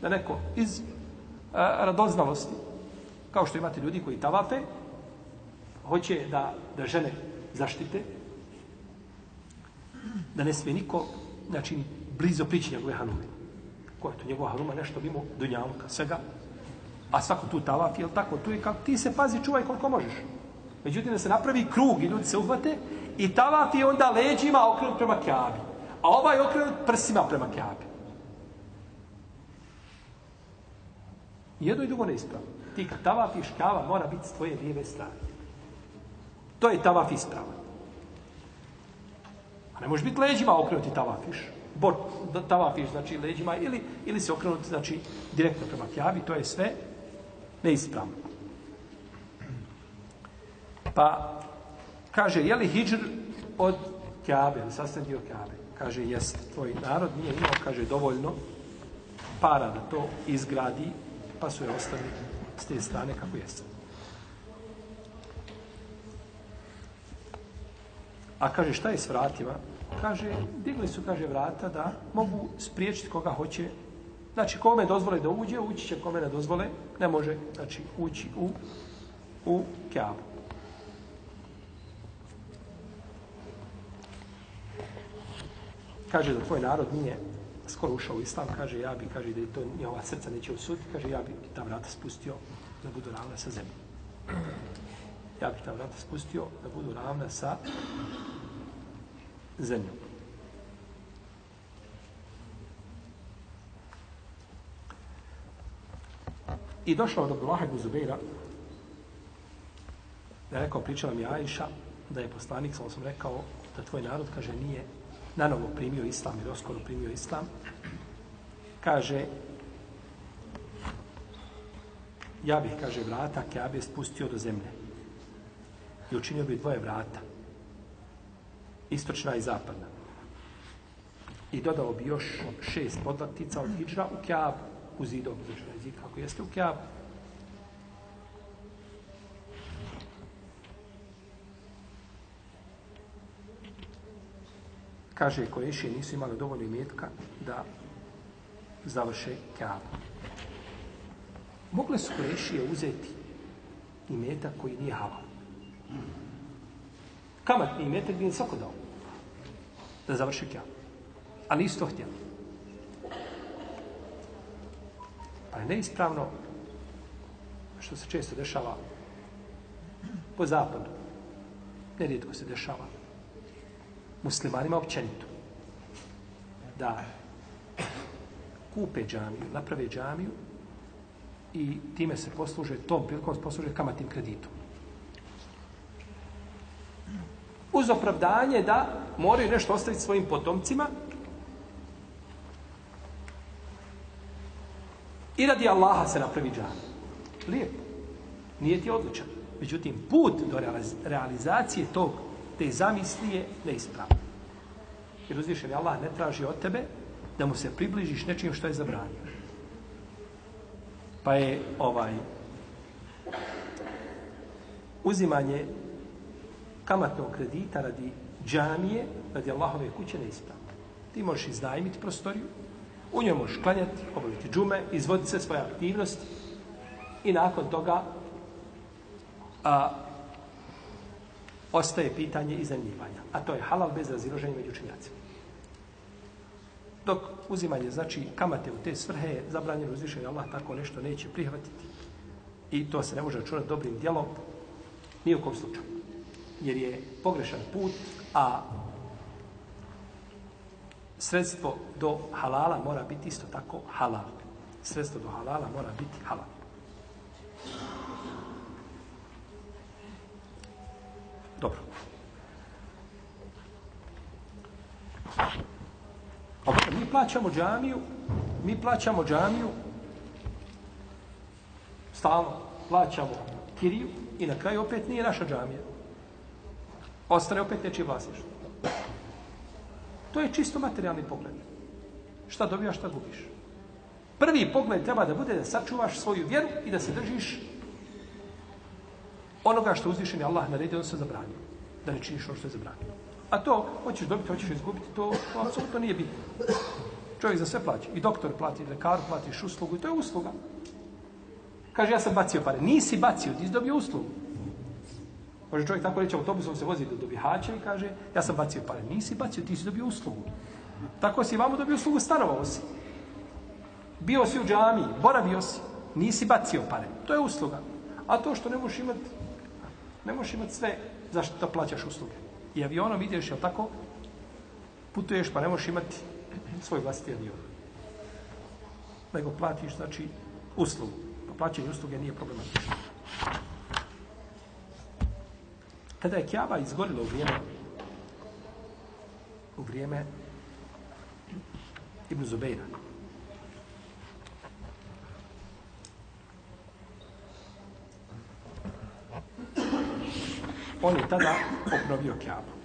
Da neko iz a, radoznalosti, kao što imate ljudi koji tavafe, hoće da, da žene zaštite, da ne smije niko, znači, blizo prići njegove hanume. Ko je tu njegova hanuma, nešto mimo dunjavka, svega, a svako tu tavaf, jel tako, tu je kako, ti se pazi, čuvaj koliko možeš. Međutim, da se napravi krug i ljudi se uhvate i tavaf je onda leđima okrenut prema kjabi. A ovaj okrenut prsima prema kjabi. Jedno i drugo ne ispravno. Ti kad tavafiš, kjava mora biti s tvoje lijeve strane. To je tavaf ispravan. A ne možeš biti leđima okrenuti tavafiš. Bor, tavafiš, znači leđima, ili, ili se okrenuti, znači, direktno prema kjavi, to je sve neispravno. Pa, kaže, je li hijđr od kjabe, ili sasvim dio kjabe? Kaže, jeste, tvoj narod nije imao, kaže, dovoljno para da to izgradi, pa su je ostavili s te strane kako jeste. A kaže, šta je s vratima? Kaže, digli su, kaže, vrata da mogu spriječiti koga hoće. Znači, kome dozvole da uđe, ući će kome ne dozvole, ne može, znači, ući u, u kjabu. Kaže da tvoj narod nije skoro ušao u islam, kaže, ja bi, kaže, da je to njihova srca neće usuditi, kaže, ja bi ta vrata spustio da budu ravna sa zemljom ja bih ta vrata spustio da budu ravna sa zemljom. I došao od Abdullaha ibn Zubeira, da je rekao, pričala mi Ajša, da je poslanik, sam sam rekao, da tvoj narod, kaže, nije na novo primio islam, ili oskoro primio islam, kaže, ja bih, kaže, vrata Kjabe spustio do zemlje i učinio bi dvoje vrata. Istočna i zapadna. I dodao bi još šest podlatica od hijđra u Kjabu, u zidom, znači na zid, kako jeste u Kjabu. Kaže, Korešije nisu imali dovoljno imetka da završe Kjabu. Mogle su Korešije uzeti imetak koji nije halal kamatni metak bi im svako dao da završi kja. A isto to htjeli. Pa je neispravno što se često dešava po zapadu. Nerijetko se dešava muslimanima općenito da kupe džamiju, naprave džamiju i time se posluže, tom prilikom se posluže kamatnim kreditom. Uz opravdanje da moraju nešto ostaviti svojim potomcima i radi Allaha se napravi džan. Lijepo. Nije ti odličan. Međutim, put do realizacije tog, te zamisli je neispravno. Jer uzvišen je Allah ne traži od tebe da mu se približiš nečim što je zabranio. Pa je ovaj uzimanje kamatnog kredita radi džamije, radi Allahove kuće neispravno. Ti možeš iznajmiti prostoriju, u njoj možeš klanjati, obaviti džume, izvoditi sve svoje aktivnosti i nakon toga a, ostaje pitanje iznajmljivanja. A to je halal bez raziloženja među učinjacima. Dok uzimanje, znači kamate u te svrhe je zabranjeno uzvišenje, Allah tako nešto neće prihvatiti. I to se ne može računati dobrim djelom ni u kom slučaju. Jer je pogrešan put, a sredstvo do halala mora biti isto tako halal. Sredstvo do halala mora biti halal. Dobro. Dobro, mi plaćamo džamiju, mi plaćamo džamiju, stalno plaćamo kiriju i na kraju opet nije naša džamija. Ostane opet nečije vlasništvo. To je čisto materijalni pogled. Šta dobijaš, šta gubiš. Prvi pogled treba da bude da sačuvaš svoju vjeru i da se držiš onoga što uzvišen je Allah naredio, on se zabranio. Da ne činiš ono što je zabranio. A to, hoćeš dobiti, hoćeš izgubiti, to, to apsolutno nije bitno. Čovjek za sve plaća. I doktor plati, lekaru platiš uslugu i to je usluga. Kaže, ja sam bacio pare. Nisi bacio, ti si dobio uslugu. Može čovjek tako reći, autobusom se vozi do, do Bihaća i kaže, ja sam bacio pare. Nisi bacio, ti si dobio uslugu. Tako si vamo dobio uslugu, stanovao si. Bio si u džami, boravio si, nisi bacio pare. To je usluga. A to što ne možeš imati, ne možeš imati sve zašto da plaćaš usluge. I avionom ideš, jel tako, putuješ pa ne možeš imati svoj vlastiti avion. Nego platiš, znači, uslugu. Pa plaćanje usluge nije problematično. Kada je Kjaba izgorila u vrijeme u vrijeme Ibn Zubeira. On je tada obnovio Kjabu.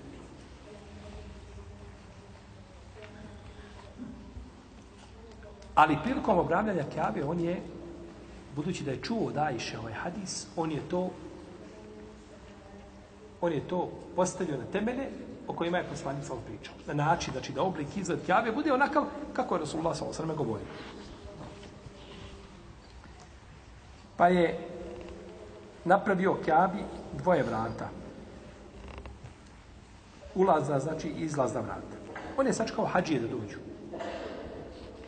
Ali prilikom obravljanja Kjabe, on je, budući da je čuo da iše ovaj hadis, on je to on je to postavio na temelje o kojima je poslanik sam pričao. Na način, znači da oblik izgled Kjabe bude onakav kako je Rasulullah sa osrme govorio. Pa je napravio Kjabi dvoje vrata. Ulazna, znači izlazna vrata. On je sačekao hađije da dođu.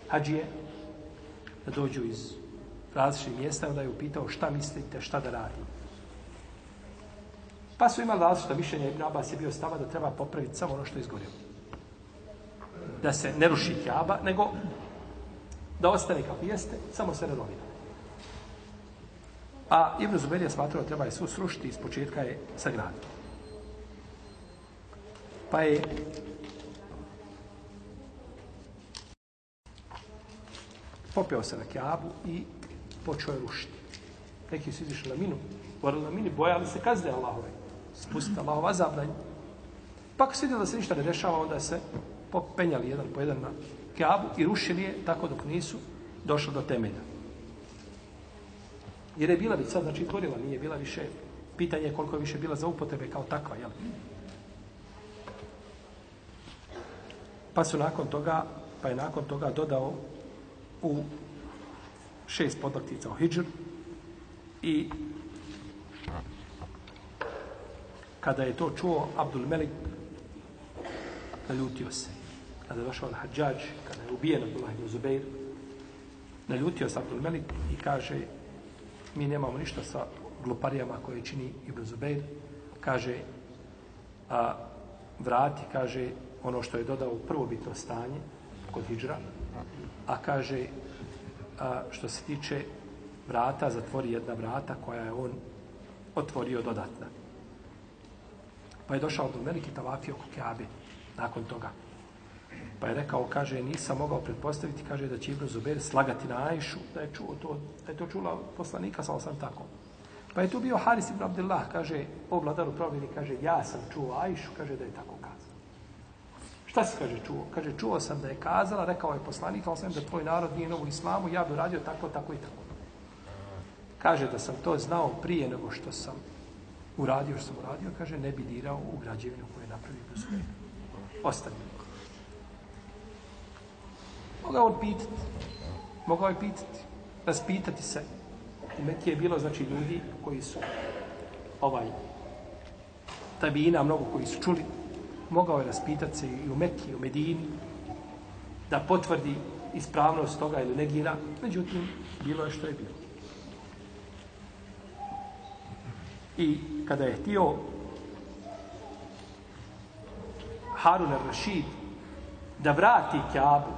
Hađije da dođu iz različitih mjesta, onda je upitao šta mislite, šta da radimo. Pa su imali različita mišljenja, Ibn Abbas je bio stava da treba popraviti samo ono što je izgorilo. Da se ne ruši kjaba, nego da ostane kako jeste, samo se renovira. A Ibn Zubair je smatrao da treba je svu srušiti iz početka je sagraditi. Pa je popeo se na kjabu i počeo je rušiti. Neki su izišli na minu, govorili na mini, bojali se kazne Allahove spustiti Allahov azab na nju. Pa ako se da se ništa ne dešava, onda se popenjali jedan po jedan na Kaabu i rušili je tako dok nisu došli do temelja. Jer je bila već sad, znači, gorila, nije bila više, pitanje koliko je više bila za upotrebe kao takva, jel? Pa su nakon toga, pa je nakon toga dodao u šest podlaktica o hijđr i kada je to čuo Abdul Melik, naljutio se. Kada je došao na Hadžađ, kada je ubijen Abdullah ibn Zubeir, naljutio se Abdul Melik i kaže, mi nemamo ništa sa gluparijama koje čini Ibn Zubeir, kaže, a vrati, kaže, ono što je dodao u prvobitno stanje kod Hidžra, a kaže, a, što se tiče vrata, zatvori jedna vrata koja je on otvorio dodatna. Pa je došao do velike tavafi oko Keabe nakon toga. Pa je rekao, kaže, nisam mogao pretpostaviti, kaže, da će Ibn Zubair slagati na Ajšu, da je, čuo to, da je to čula poslanika, samo sam tako. Pa je tu bio Haris ibn Abdullah, kaže, o vladaru provjeri, kaže, ja sam čuo Ajšu, kaže, da je tako kazao. Šta se kaže čuo? Kaže, čuo sam da je kazala, rekao je poslanik, ali sam da tvoj narod nije novu islamu, ja bi radio tako, tako i tako. Kaže da sam to znao prije nego što sam uradio što sam uradio, kaže ne bi dirao u građevinu koju je napravio do svoje. Ostani. Mogao on pitati. Mogao je pitati. Raspitati se. U Mekije je bilo, znači, ljudi koji su ovaj tabina, mnogo koji su čuli. Mogao je raspitati se i u Mekiji, i u Medini, da potvrdi ispravnost toga ili negira. Međutim, bilo je što je bilo. I kada je htio Harun al-Rashid da vrati Kjabu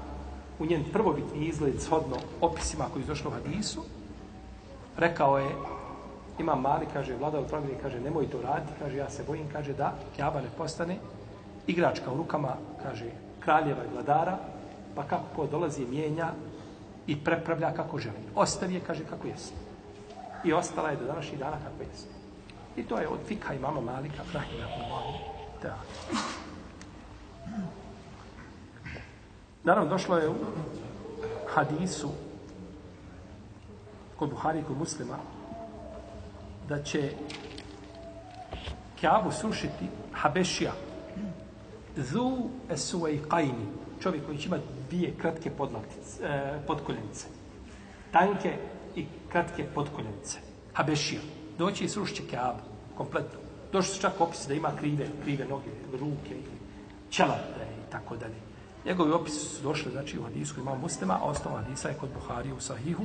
u njen prvobitni izgled shodno opisima koji su došli u hadisu, rekao je, ima mali, kaže, vlada od promjeni, kaže, nemoj to raditi, kaže, ja se bojim, kaže, da Kjaba ne postane igračka u rukama, kaže, kraljeva i vladara, pa kako dolazi, mijenja i prepravlja kako želi. Ostavi je, kaže, kako jeste. I ostala je do današnjih dana kako jeste. I to je od fika i mama Malika, rahimahullahu ta'ala. Naravno, došlo je u hadisu kod Buhari i kod muslima da će Kjabu sušiti Habešija. Zu Esuvajkajni čovjek koji će imati dvije kratke podlaktice, eh, podkoljenice. Tanke i kratke podkoljenice. Habešija. Doći i srušit Kjabu kompletno došli su čak opisi da ima krive, krive noge ruke ili i tako dalje Njegovi opisi su došli, znači, u hadisu ima muslima, a osnova hadisa je kod Buhari u Sahihu.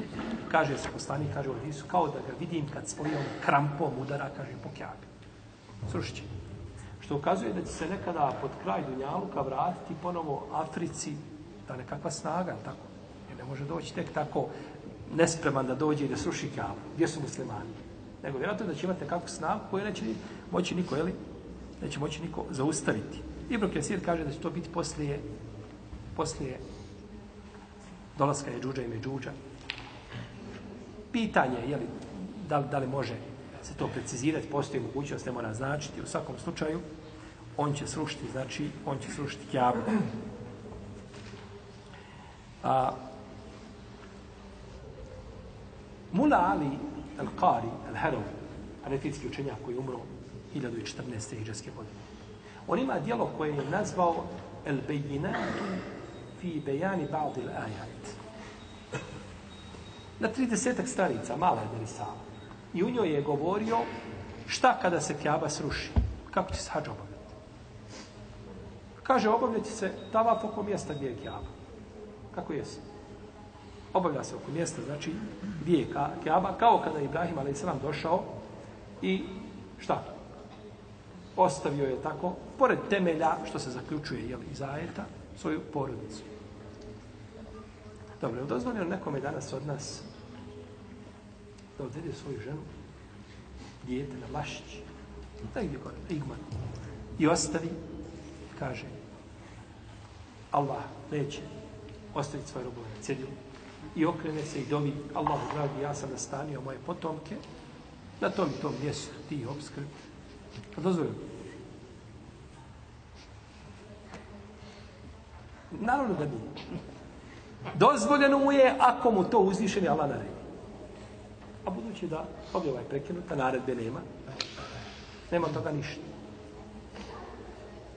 Kaže se poslanik, kaže u hadisu, kao da ga vidim kad svojom krampom udara, kaže, po kjabi. Srušće. Što ukazuje da će se nekada pod kraj Dunjaluka vratiti ponovo Africi, da nekakva snaga, tako. Jer ne može doći tek tako nespreman da dođe i da sruši kjabu. Gdje su muslimani? Nego vjerojatno da će imati kakvu snagu koju neće moći niko, jeli? Neće moći niko zaustaviti. Ibn Kesir kaže da će to biti poslije poslije dolaska je džuđa i međuđa. Pitanje je, li, da, li, da li može se to precizirati, postoji mogućnost, ne mora značiti, u svakom slučaju, on će srušiti, znači, on će srušiti kjavu. A, Mula Ali al-Qari al-Harawi, anetijski učenjak koji je umro 1014. hiđarske godine. On ima dijelo koje je nazvao El-Bejinatu fi bejani ba'd al-ajat. Na 30 stranica, mala je derisala. I u njoj je govorio šta kada se kjaba sruši. Kako će se hađ obavljati. Kaže, obavljati se tavaf oko mjesta gdje je kjaba. Kako jesu? Obavlja se oko mjesta, znači gdje je Kaaba, kao kada je Ibrahim a.s. došao i šta? Ostavio je tako, pored temelja, što se zaključuje jel, iz ajeta, svoju porodicu. Dobro, je dozvoljeno nekome danas od nas da odvede svoju ženu, dijete na Vlašić, da gdje gore, igman, i ostavi, kaže, Allah neće ostaviti svoje robove na cedilu i okrene se i dovi, Allahu dragi, ja sam nastanio moje potomke, na tom i tom mjestu ti obskrbi. Pa dozvoljeno. Naravno da nije. Dozvoljeno mu je ako mu to uzvišeni Allah naredi. A budući da objava je prekinuta, naredbe nema, nema toga ništa.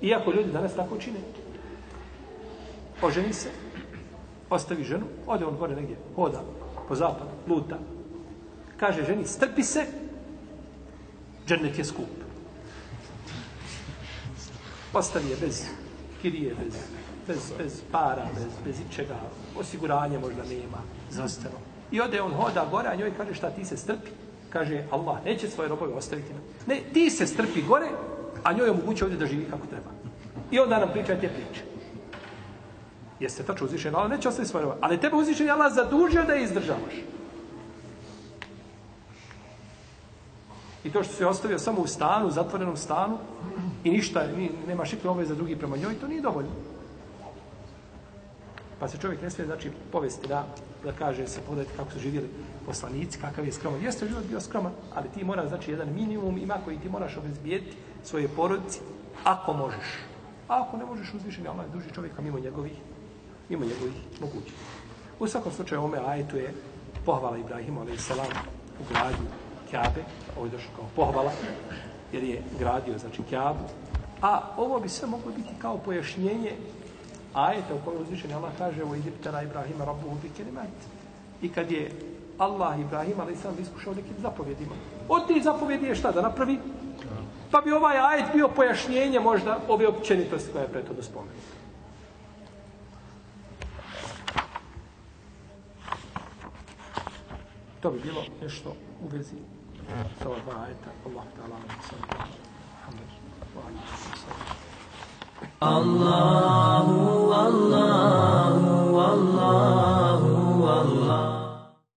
Iako ljudi danas tako čine, oženi se, ostavi ženu, ode on gore negdje, hoda po zapadu, luta, kaže ženi, strpi se, džernet je skup. Ostavi je bez kirije, bez bez, bez para, bez, bez ičega, osiguranje možda nema, zastano. I ode on hoda gore, a njoj kaže šta ti se strpi. Kaže, Allah neće svoje robove ostaviti. Ne, ti se strpi gore, a njoj omogući ovdje da živi kako treba. I onda nam priča te priče. Jeste tačno uzvišen, Allah, neće ostaviti svoje robove. Ali tebe uzvišen Allah zadužio da je izdržavaš. I to što se ostavio samo u stanu, zatvorenom stanu, i ništa, ni, nema šikle obaveza drugi prema njoj, to nije dovoljno. Pa se čovjek ne smije, znači, povesti da, da kaže se, pogledajte kako su živjeli poslanici, kakav je skroman. Jeste život bio skroman, ali ti moraš, znači, jedan minimum ima koji ti moraš obezbijeti svoje porodici, ako možeš. A ako ne možeš uzvišeni, Allah duži čovjeka mimo njegovih, mimo njegovih mogućnosti. U svakom slučaju, ome ajetu je pohvala Ibrahimu, ali salam, u gradnju Kjabe, ovo je došlo kao pohvala, jer je gradio, znači, Kjabu. A ovo bi sve moglo biti kao pojašnjenje ajeta u kojoj uzvišen Allah kaže o idiptera Ibrahima rabbuhu bi kelimat. I kad je Allah Ibrahim ali sam iskušao nekim zapovjedima. Od tih zapovjedi je šta da napravi? Pa bi ovaj ajet bio pojašnjenje možda ove općenitosti koja je prethodno spomenuta. To bi bilo nešto u vezi sa ova dva ajeta. Allah ta'ala, Allahu, Allahu, Allahu, Allahu.